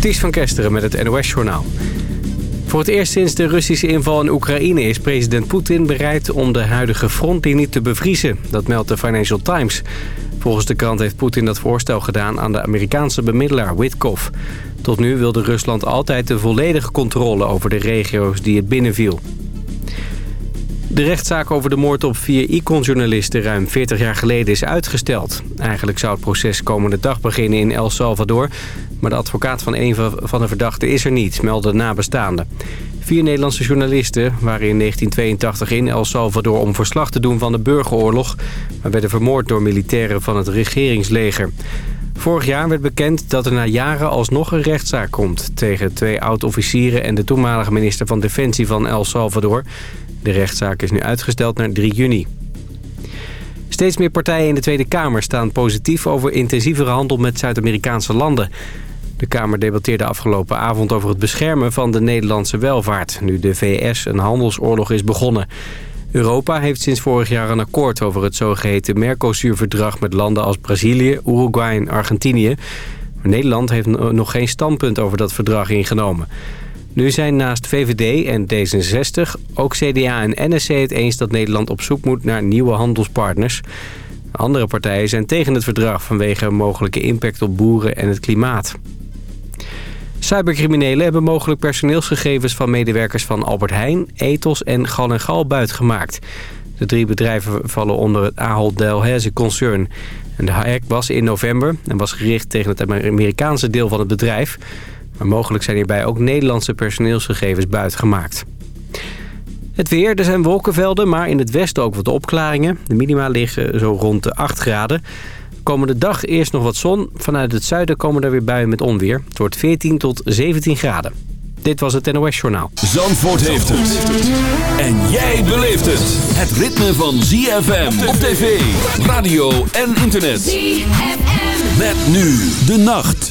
Ties van Kesteren met het NOS-journaal. Voor het eerst sinds de Russische inval in Oekraïne is president Poetin bereid om de huidige frontlinie te bevriezen. Dat meldt de Financial Times. Volgens de krant heeft Poetin dat voorstel gedaan aan de Amerikaanse bemiddelaar Witkoff. Tot nu wilde Rusland altijd de volledige controle over de regio's die het binnenviel. De rechtszaak over de moord op vier Icon-journalisten ruim 40 jaar geleden is uitgesteld. Eigenlijk zou het proces komende dag beginnen in El Salvador... maar de advocaat van een van de verdachten is er niet, melden nabestaanden. Vier Nederlandse journalisten waren in 1982 in El Salvador om verslag te doen van de burgeroorlog... maar werden vermoord door militairen van het regeringsleger. Vorig jaar werd bekend dat er na jaren alsnog een rechtszaak komt... tegen twee oud-officieren en de toenmalige minister van Defensie van El Salvador... De rechtszaak is nu uitgesteld naar 3 juni. Steeds meer partijen in de Tweede Kamer staan positief over intensievere handel met Zuid-Amerikaanse landen. De Kamer debatteerde afgelopen avond over het beschermen van de Nederlandse welvaart... nu de VS een handelsoorlog is begonnen. Europa heeft sinds vorig jaar een akkoord over het zogeheten Mercosur-verdrag... met landen als Brazilië, Uruguay en Argentinië. Maar Nederland heeft nog geen standpunt over dat verdrag ingenomen. Nu zijn naast VVD en D66 ook CDA en NSC het eens dat Nederland op zoek moet naar nieuwe handelspartners. Andere partijen zijn tegen het verdrag vanwege mogelijke impact op boeren en het klimaat. Cybercriminelen hebben mogelijk personeelsgegevens van medewerkers van Albert Heijn, Ethos en Gal en Gal buitgemaakt. De drie bedrijven vallen onder het Ahold Delhaize concern. En de hack was in november en was gericht tegen het Amerikaanse deel van het bedrijf. Maar mogelijk zijn hierbij ook Nederlandse personeelsgegevens buitgemaakt. Het weer, er zijn wolkenvelden, maar in het westen ook wat opklaringen. De minima liggen zo rond de 8 graden. Komende dag eerst nog wat zon. Vanuit het zuiden komen er weer buien met onweer. Het wordt 14 tot 17 graden. Dit was het NOS Journaal. Zandvoort heeft het. En jij beleeft het. Het ritme van ZFM op tv, radio en internet. ZFM. Met nu de nacht.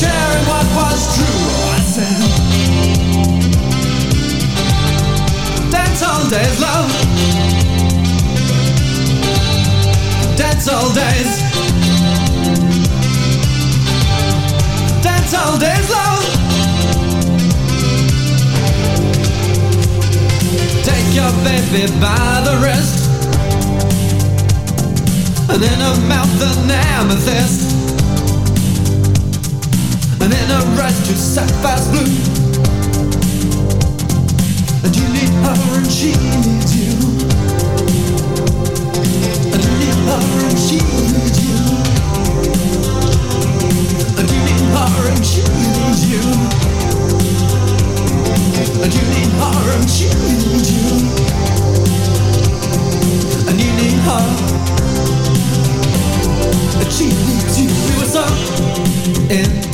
sharing what was true. I said, Dance all days, love. Dance all days. Dance all days, love. Take your baby by the wrist. And in her mouth an amethyst a rush to sapphire's blue. And you need her and she needs you. And you need her and she needs you. And you need her and she needs you. And you need her and she needs you. And you need her. And she Bring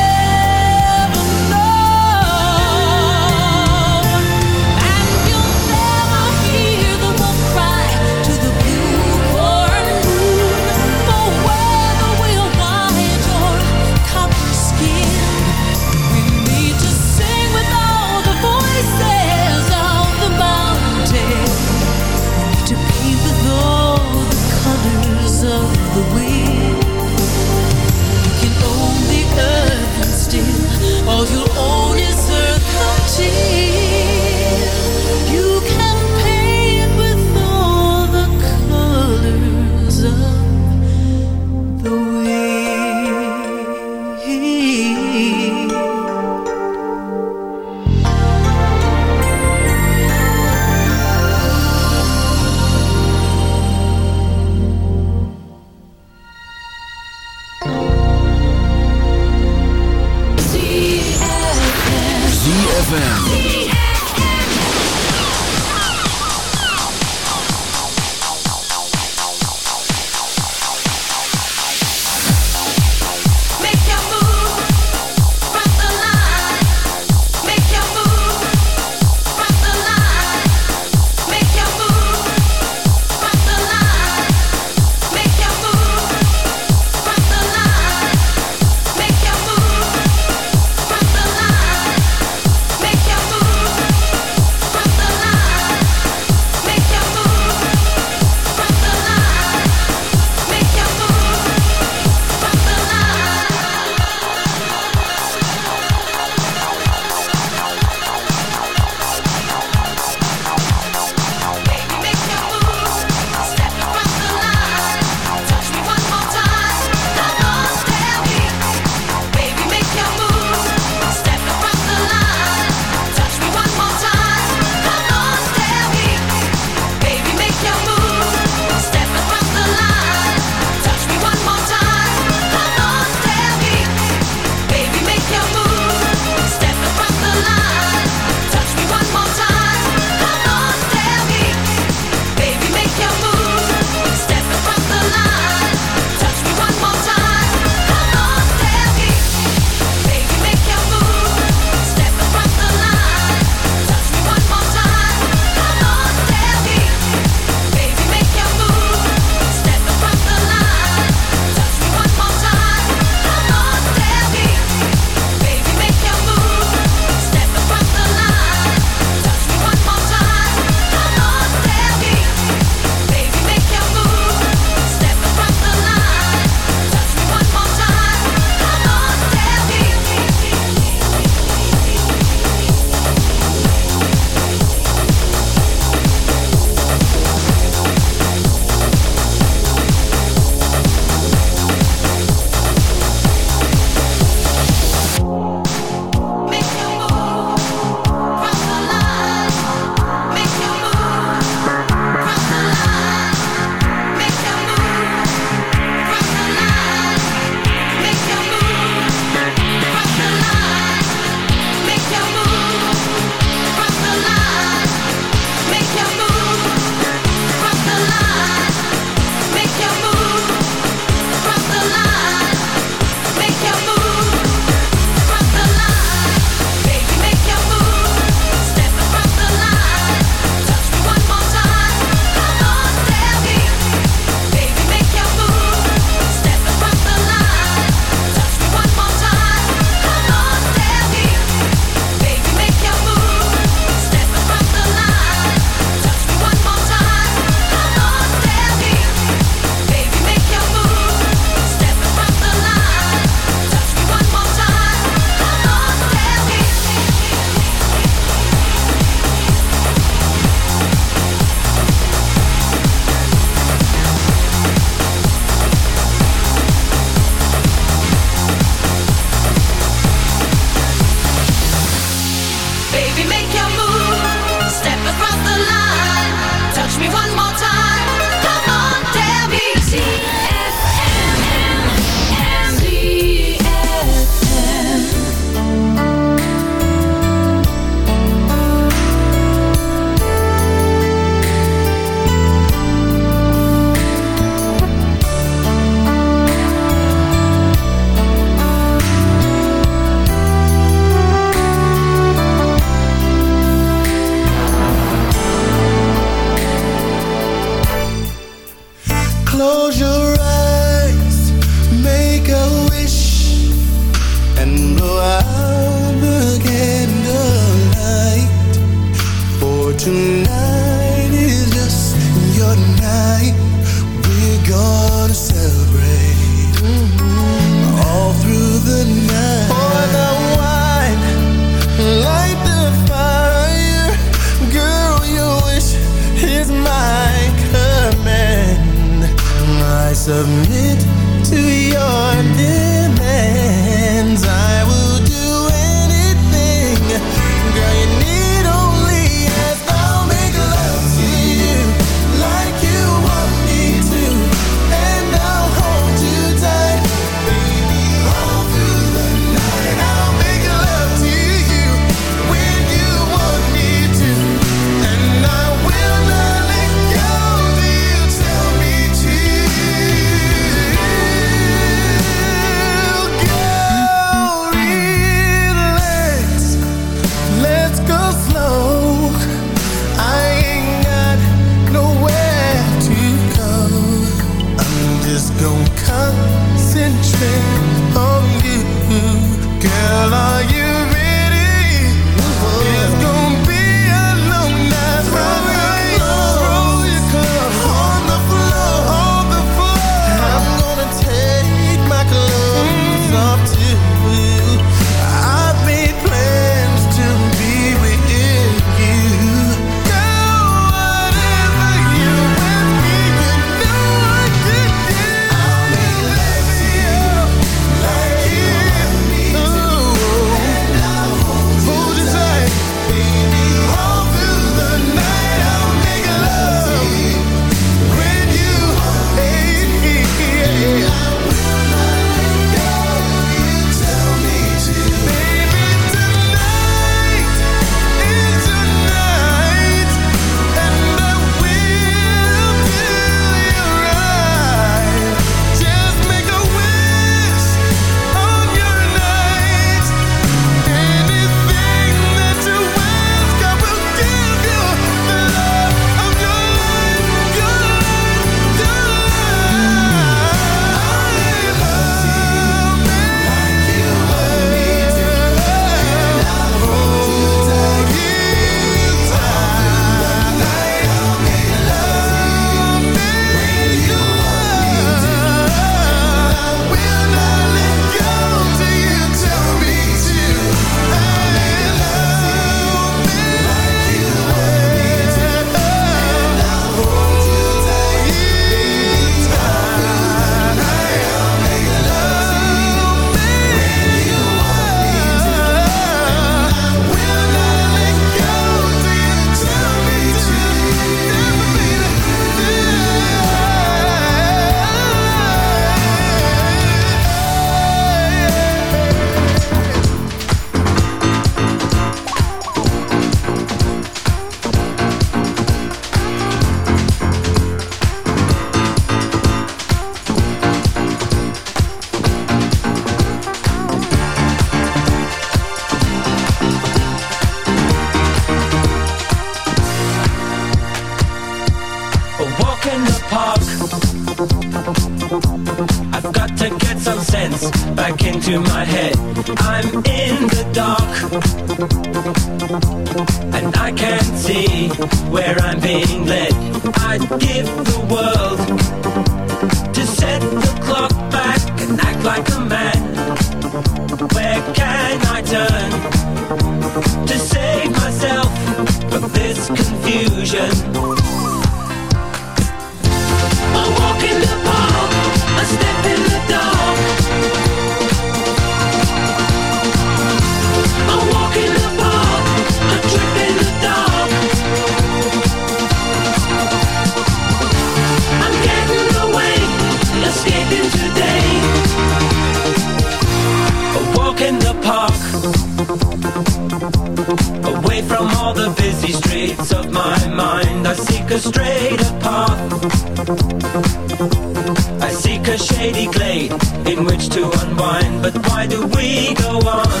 in which to unwind. But why do we go on?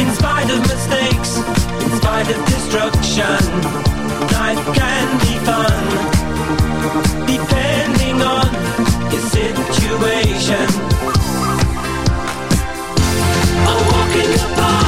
In spite of mistakes, in spite of destruction, life can be fun. Depending on your situation. A walk in the park.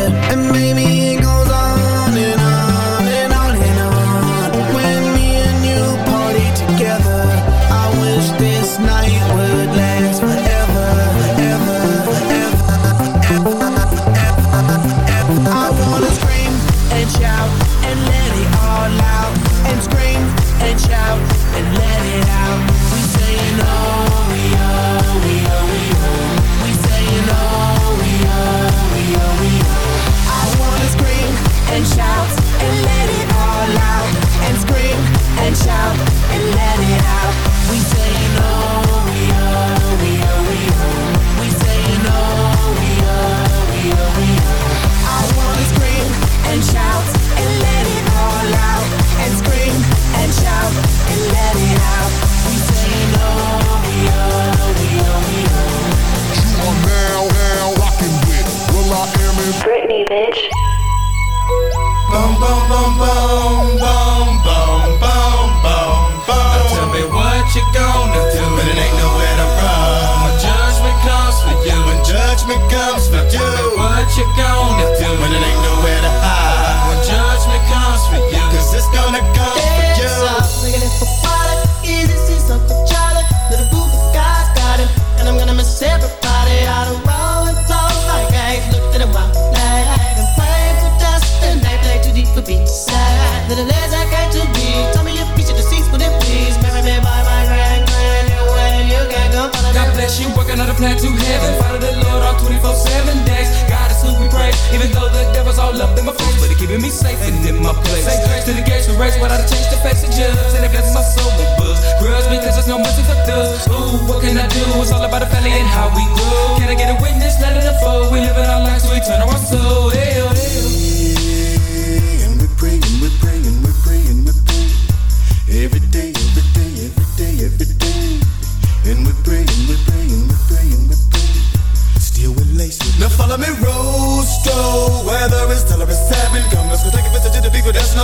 A plan to heaven. Follow the Lord all 24 7 days. God is who we praise. Even though the devil's all up in my face, but it keeping me safe and in my place. Say grace to the gates we race, but I change the face of judge. And it blesses my soul with buzz. Grudge because there's no mercy for thugs. Ooh, what can I do? It's all about the family and how we grow. Can I get a witness? Let it unfold. We live in our lives, we turn our soul. Hell,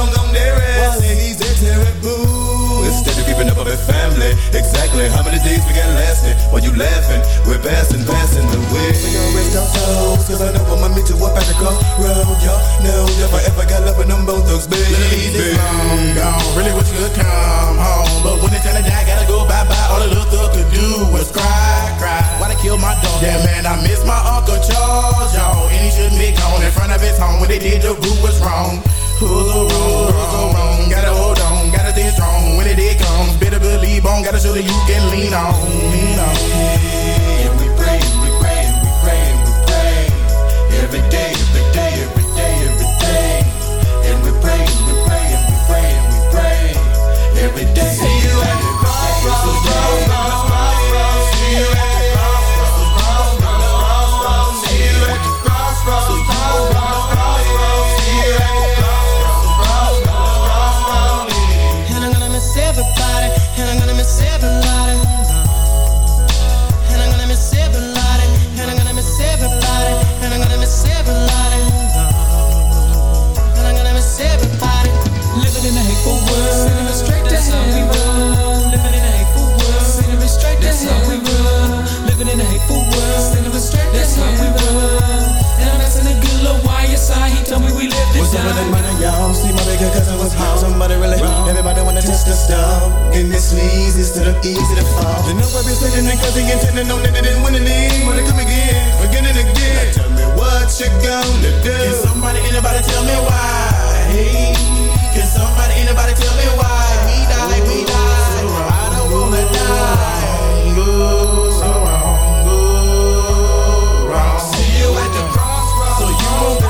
the people that's long gone there. While he's a terrible. Instead of keeping up with family. Exactly how many days we got lasting? While you laughing, we're passing, passing the way. We gon' rest our souls, cause I know I'ma meet you up at the crossroad. Y'all know if I ever got love with them both thugs, baby. Long gone. Really wish you could come home. But when it's time to die, gotta go bye bye. All the little thug could do was cry, cry. Why they kill my dog? Yeah, man, I miss my Uncle Charles, y'all. And he shouldn't be gone in front of his home. When they did, the group was wrong. Who's so wrong? Who's so wrong? Gotta hold on, gotta stay strong. When it did comes, better believe on. Gotta show that you can lean on, lean on. And we pray, we pray, we pray, we pray. Every day, every day, every day, every day. And we pray, we pray, and we pray, and we pray. Every day. See you at the crossroads. That's how we run. And I'm asking a good little YSI. He told me we lived it What's up with that money, y'all? See my bigger cousin was home. Somebody really wrong. Everybody wanna test the stuff. And this leads instead of easy to fall. The number be sitting in cause he intended on that they didn't win the league. Wanna come again, again and again. Now tell me what you gonna do. Can somebody, anybody tell me why? Hey, can somebody, anybody tell me why? We die, we die. I don't wanna die. Go crossroads.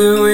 A